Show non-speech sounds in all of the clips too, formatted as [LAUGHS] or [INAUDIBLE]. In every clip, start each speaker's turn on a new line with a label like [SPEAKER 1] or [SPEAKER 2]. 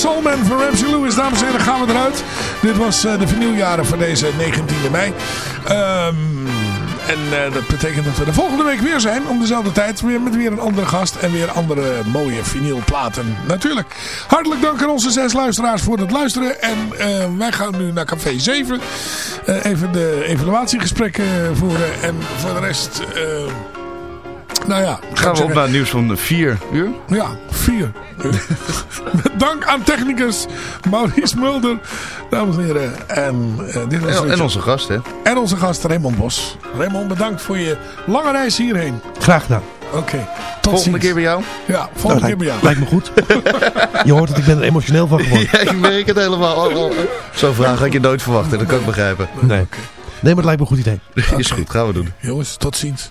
[SPEAKER 1] Soulman van Ramsey Lewis. Dames en heren, gaan we eruit. Dit was uh, de vernieuwjaren van deze 19e mei. Um, en uh, dat betekent dat we de volgende week weer zijn. Om dezelfde tijd. Weer met weer een andere gast. En weer andere mooie vinylplaten. Natuurlijk. Hartelijk dank aan onze zes luisteraars voor het luisteren. En uh, wij gaan nu naar Café 7. even de evaluatiegesprekken voeren. En voor de rest... Nou ja.
[SPEAKER 2] Gaan we op naar het nieuws van 4 uur?
[SPEAKER 1] Ja, 4 uur. [LAUGHS] Dank aan technicus Maurice Mulder, dames en heren. En, uh, dit was
[SPEAKER 2] en, en onze gast, hè?
[SPEAKER 1] En onze gast Raymond Bos. Raymond, bedankt voor je lange reis hierheen.
[SPEAKER 3] Graag gedaan.
[SPEAKER 1] Oké, okay,
[SPEAKER 2] tot Volgende keer bij jou?
[SPEAKER 1] Ja, volgende nou, keer bij jou.
[SPEAKER 3] Lijkt me goed. [LAUGHS] je hoort dat ik ben er emotioneel van geworden. [LAUGHS]
[SPEAKER 2] ja, ik merk het helemaal. Oh, oh. Zo'n vraag had je nooit verwachten, dat kan ik begrijpen.
[SPEAKER 3] Nee. Nee, maar het lijkt me een goed idee.
[SPEAKER 2] Is goed, gaan we doen.
[SPEAKER 1] Jongens, tot ziens.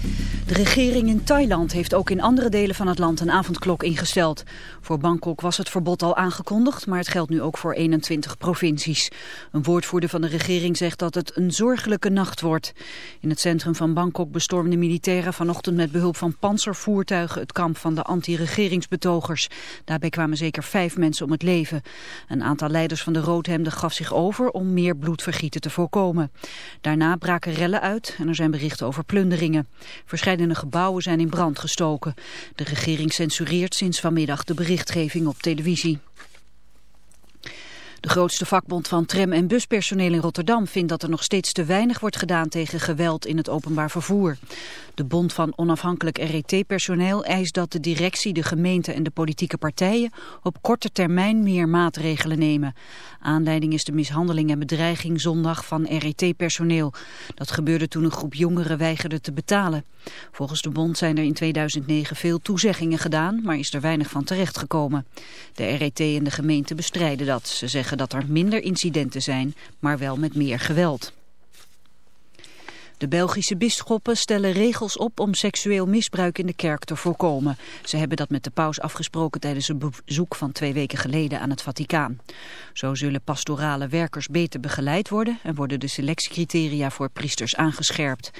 [SPEAKER 4] De regering in Thailand heeft ook in andere delen van het land een avondklok ingesteld. Voor Bangkok was het verbod al aangekondigd, maar het geldt nu ook voor 21 provincies. Een woordvoerder van de regering zegt dat het een zorgelijke nacht wordt. In het centrum van Bangkok bestormden militairen vanochtend met behulp van panzervoertuigen het kamp van de anti-regeringsbetogers. Daarbij kwamen zeker vijf mensen om het leven. Een aantal leiders van de roodhemden gaf zich over om meer bloedvergieten te voorkomen. Daarna braken rellen uit en er zijn berichten over plunderingen. Gebouwen zijn in brand gestoken. De regering censureert sinds vanmiddag de berichtgeving op televisie. De grootste vakbond van tram- en buspersoneel in Rotterdam vindt dat er nog steeds te weinig wordt gedaan tegen geweld in het openbaar vervoer. De Bond van Onafhankelijk RET-personeel eist dat de directie, de gemeente en de politieke partijen op korte termijn meer maatregelen nemen. Aanleiding is de mishandeling en bedreiging zondag van RET-personeel. Dat gebeurde toen een groep jongeren weigerde te betalen. Volgens de bond zijn er in 2009 veel toezeggingen gedaan, maar is er weinig van terechtgekomen. De RET en de gemeente bestrijden dat. Ze zeggen dat er minder incidenten zijn, maar wel met meer geweld. De Belgische bisschoppen stellen regels op om seksueel misbruik in de kerk te voorkomen. Ze hebben dat met de paus afgesproken tijdens een bezoek van twee weken geleden aan het Vaticaan. Zo zullen pastorale werkers beter begeleid worden en worden de selectiecriteria voor priesters aangescherpt.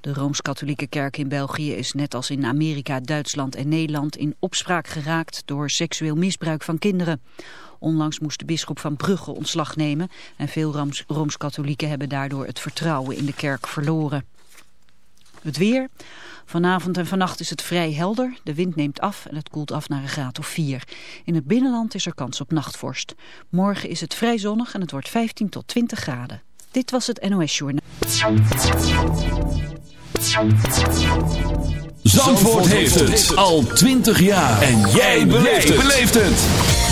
[SPEAKER 4] De Rooms-Katholieke Kerk in België is net als in Amerika, Duitsland en Nederland in opspraak geraakt door seksueel misbruik van kinderen. Onlangs moest de bisschop van Brugge ontslag nemen en veel Rooms-Katholieken hebben daardoor het vertrouwen in de kerk verloren. Het weer. Vanavond en vannacht is het vrij helder. De wind neemt af en het koelt af naar een graad of 4. In het binnenland is er kans op nachtvorst. Morgen is het vrij zonnig en het wordt 15 tot 20 graden. Dit was het NOS Journaal.
[SPEAKER 5] Zandvoort heeft het al 20 jaar. En jij beleeft het.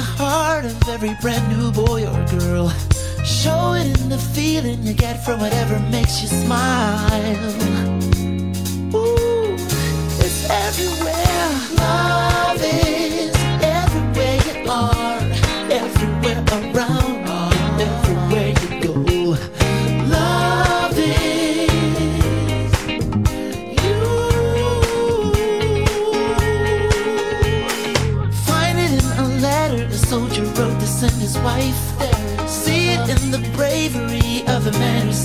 [SPEAKER 6] The heart of every brand new boy or girl. Show it in the feeling you get from whatever makes you smile. Ooh, it's everywhere. Love is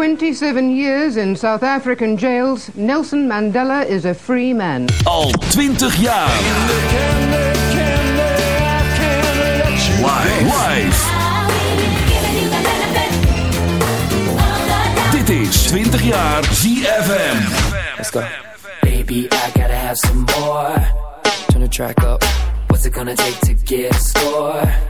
[SPEAKER 7] 27 years in South African jails, Nelson Mandela is a free man.
[SPEAKER 5] Al 20 jaar. Wife. Dit is 20 jaar ZFM.
[SPEAKER 8] Let's go. Baby, I gotta have some more. Turn the track up. What's it gonna take to get a score?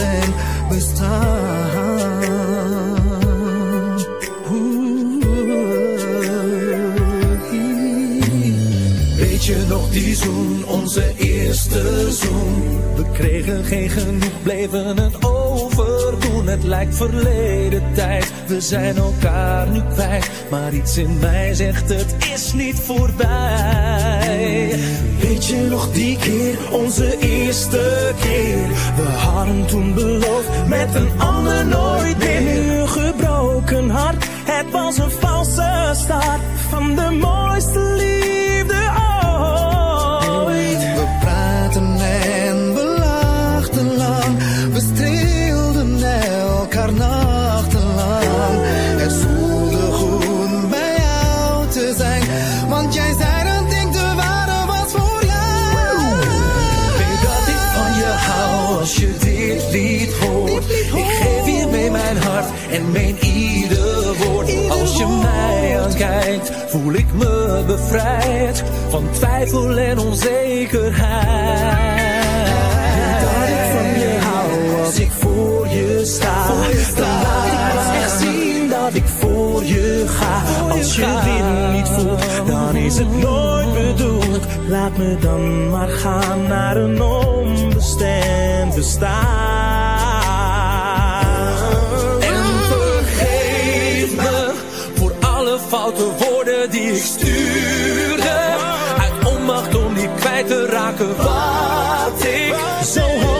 [SPEAKER 9] onbestemd bestaan.
[SPEAKER 10] Weet je nog die zoen, onze eerste zoen? We kregen geen genoeg, bleven het overdoen. Het lijkt verleden tijd, we zijn elkaar nu kwijt. Maar iets in mij zegt het is niet voorbij. Weet je nog die keer, onze eerste keer? We hadden toen beloofd, met een ander nooit meer. Een gebroken hart, het was een valse start van de mooiste liefde meen ieder woord. Als je mij aankijkt, voel ik me bevrijd van twijfel en onzekerheid. Dat ik van je hou als ik voor je sta. Dan laat ik pas echt zien dat ik voor je ga. Als je dit niet voelt, dan is het nooit bedoeld. Laat me dan maar gaan naar een onbestemd bestaan. Kwijt te raken wat ik zo hopeloos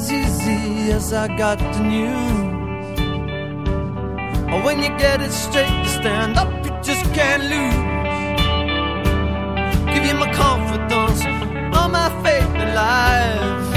[SPEAKER 11] as easy as I got the news. When you get it straight, you stand up, you just can't lose. Give you my confidence, all my faith in life.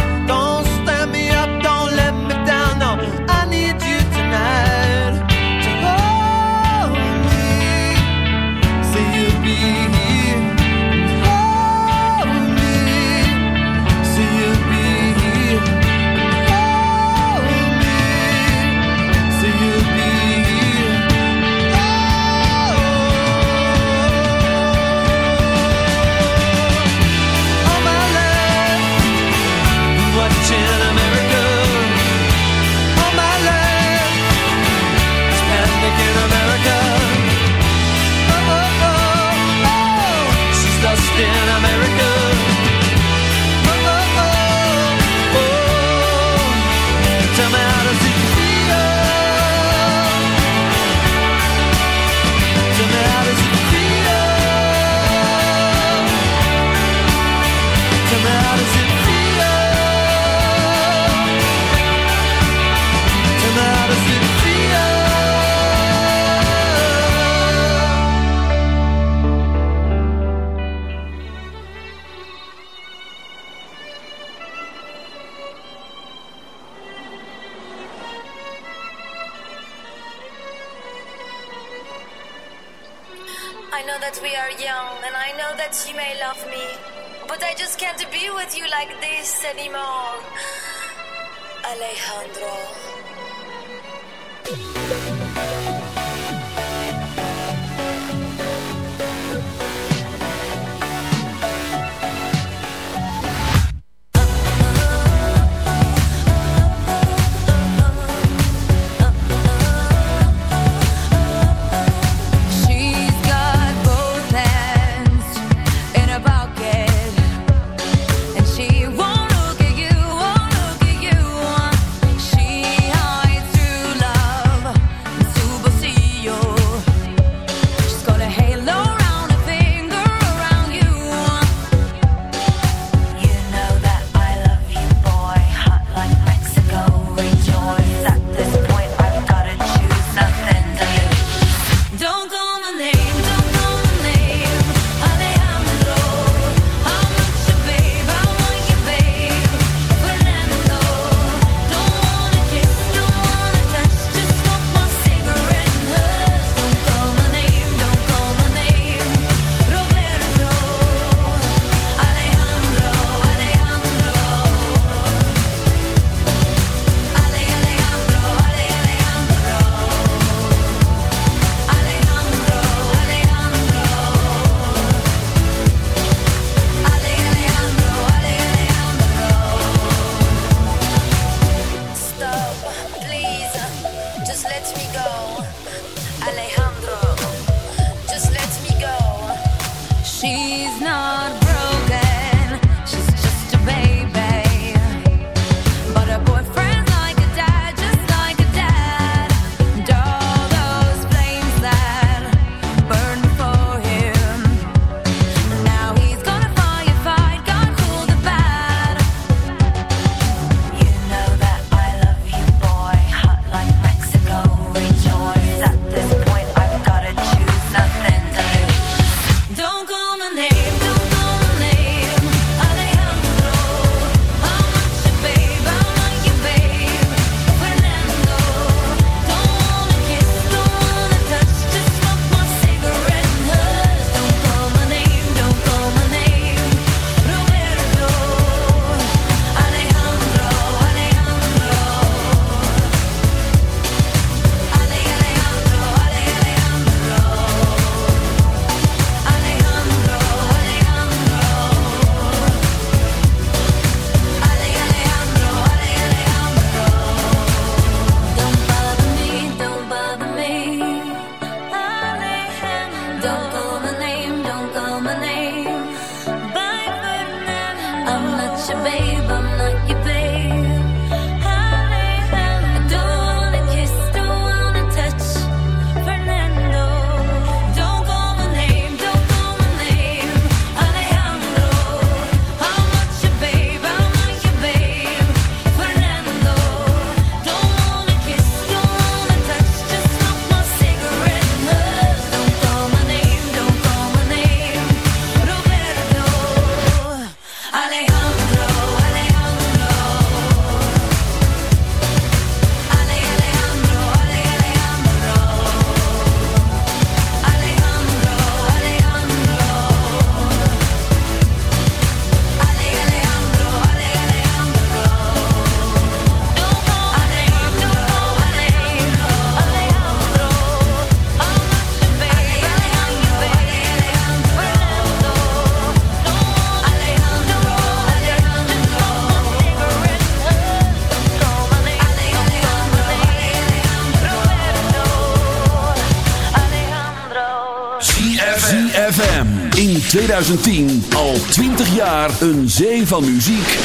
[SPEAKER 5] 2010 al 20 jaar een zee van muziek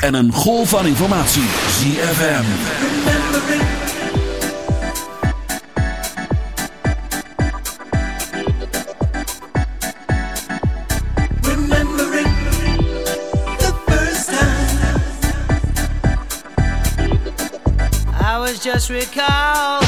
[SPEAKER 5] en een golf van informatie. ZFM.
[SPEAKER 12] I was just
[SPEAKER 13] recalled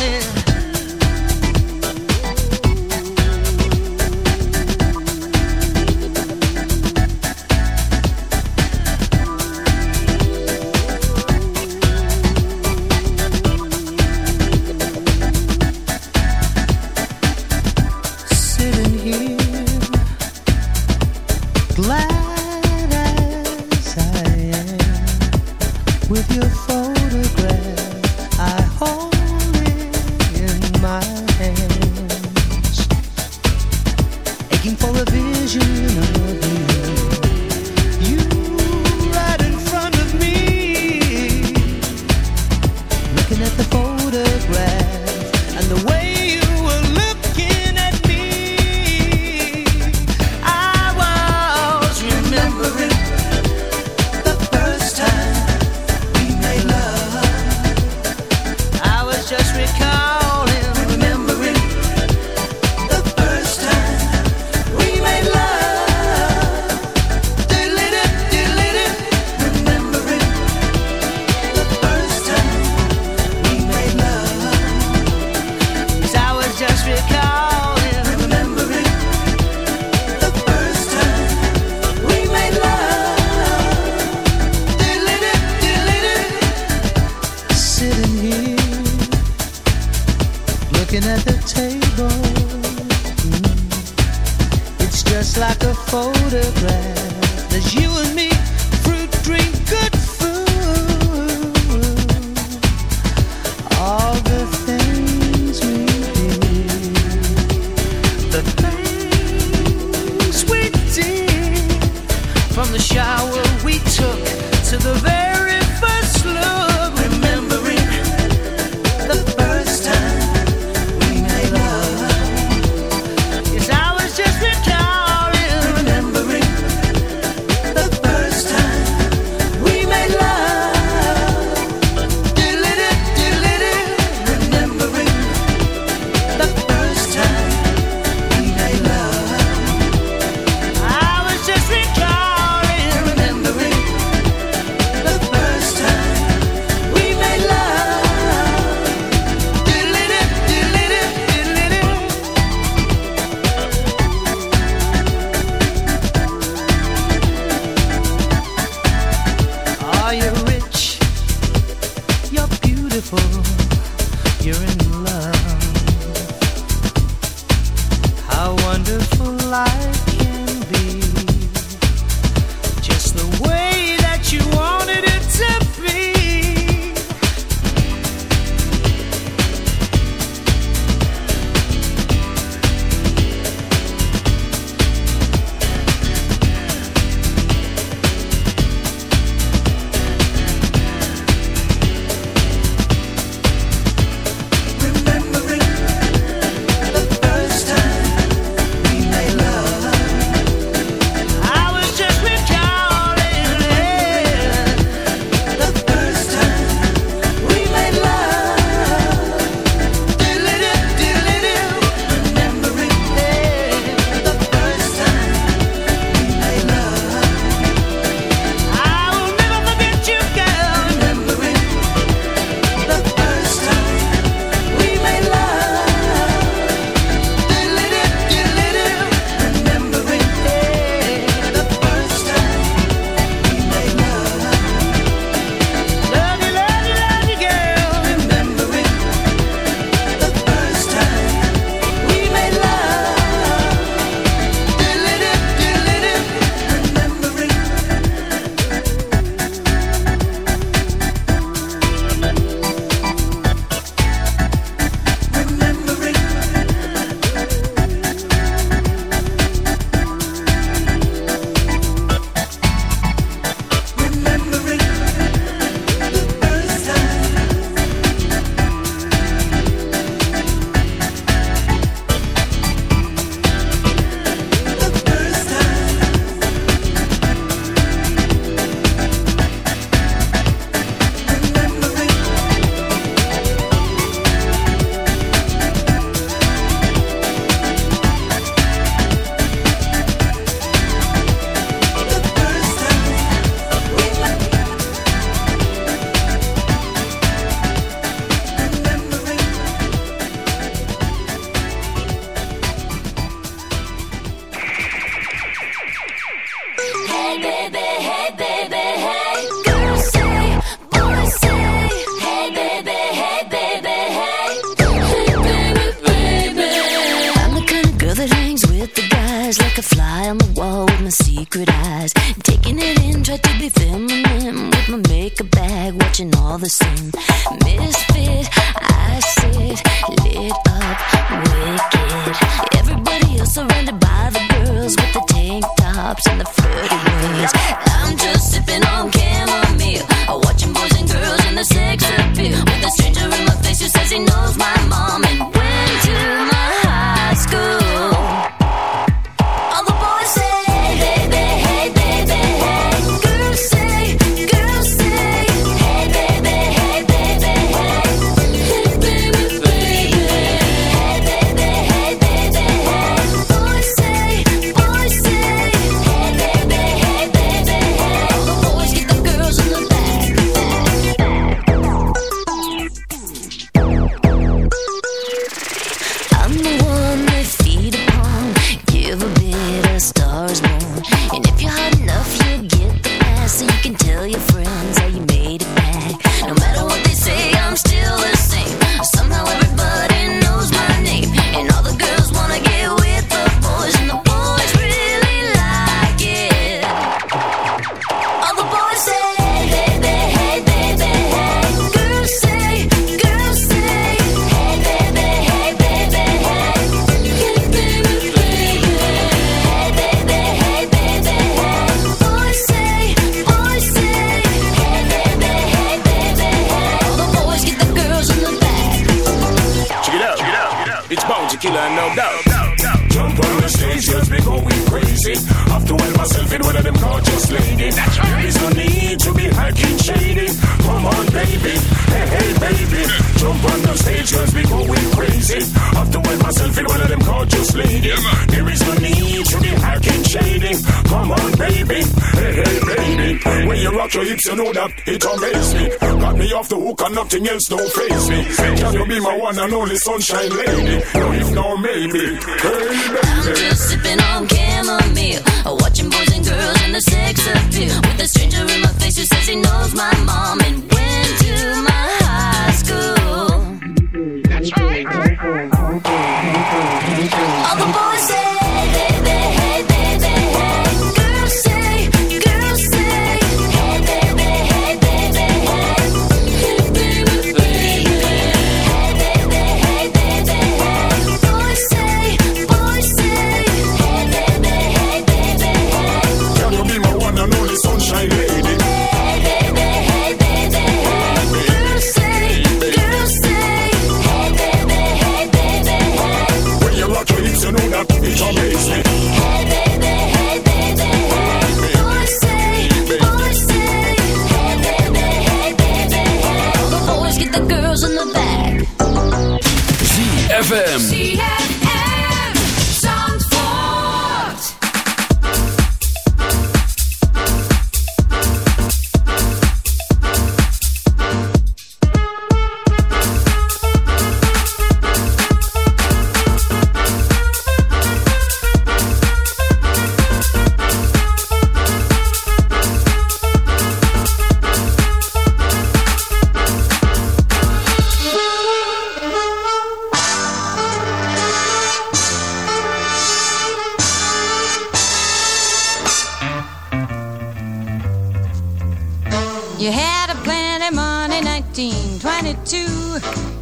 [SPEAKER 13] Come on, baby. Hey, hey, baby. When you rock your hips, you know that it amazes me. Got me off the hook and nothing else don't face me. Can you be my one and only sunshine lady? No, if no, maybe. Hey, baby.
[SPEAKER 14] I'm just sipping on chamomile. Watching boys and girls in the sex appeal. With a stranger in my face who says he knows my mom and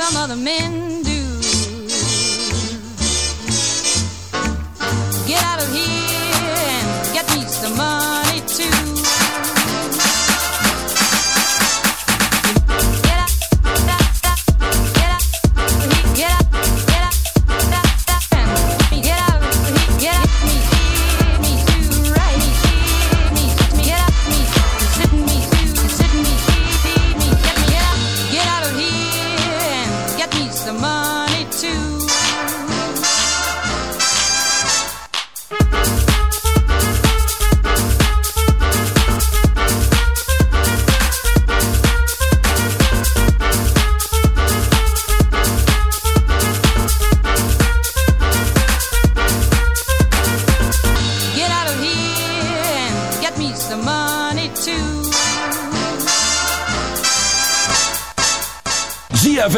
[SPEAKER 15] some other men.